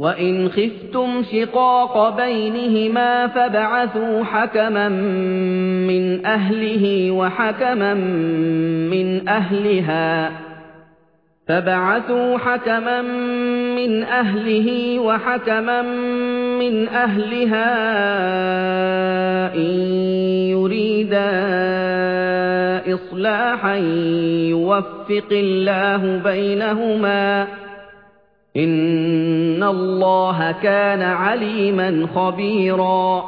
وَإِنْ خِفْتُمْ شِقَاقَ بَيْنِهِمَا فَابْعَثُوا حَكَمًا مِنْ أَهْلِهِ وَحَكَمًا مِنْ أَهْلِهَا فَابْعَثُوا حَكَمًا مِنْ أَهْلِهِ وَحَكَمًا مِنْ أَهْلِهَا إِنْ يُرِيدَا إِصْلَاحًا يُوَفِّقِ اللَّهُ بَيْنَهُمَا إِنَّ اللَّهَ كَانَ عَلِيمًا خَبِيرًا.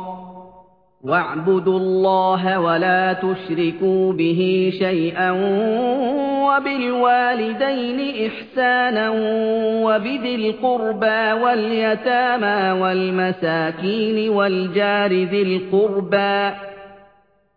وَاعْبُدُوا اللَّهَ وَلَا تُشْرِكُوا بِهِ شَيْئًا وَبِالْوَالِدَيْنِ إِحْسَانًا وَبِذِي الْقُرْبَى وَالْيَتَامَى وَالْمَسَاكِينِ وَالْجَارِ ذِي الْقُرْبَى.